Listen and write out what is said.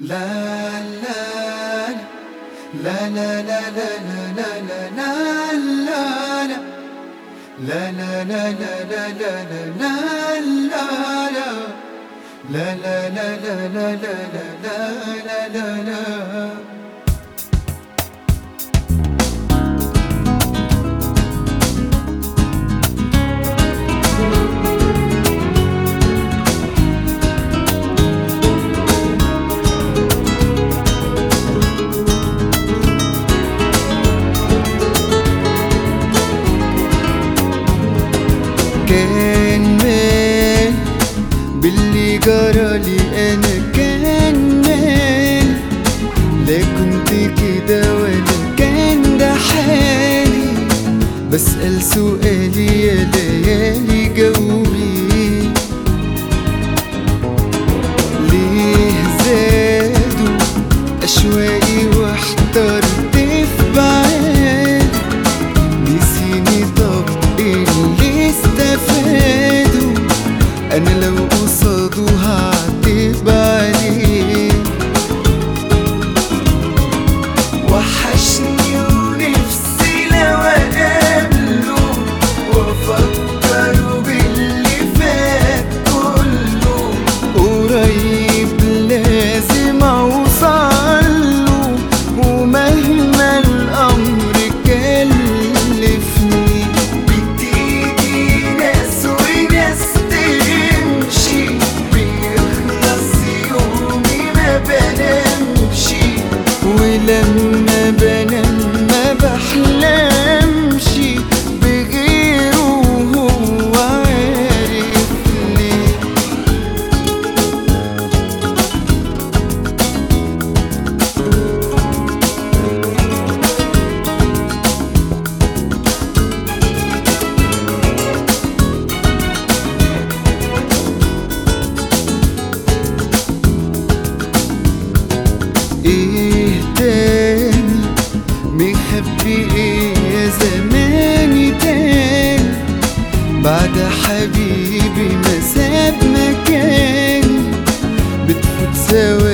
لا لا لا لا لا لا لا لا لا لا لا لا لا لا لا لا لا لا لا لا لا لا لا لا لا لا لا لا باللي جرالي أنا كان مال لا كنت كده ولا كان ده حالي بسأل سؤالي يا ليالي لما بنام ما بحلم. بعد حبيبي ما ساب مكان بتفوت سوا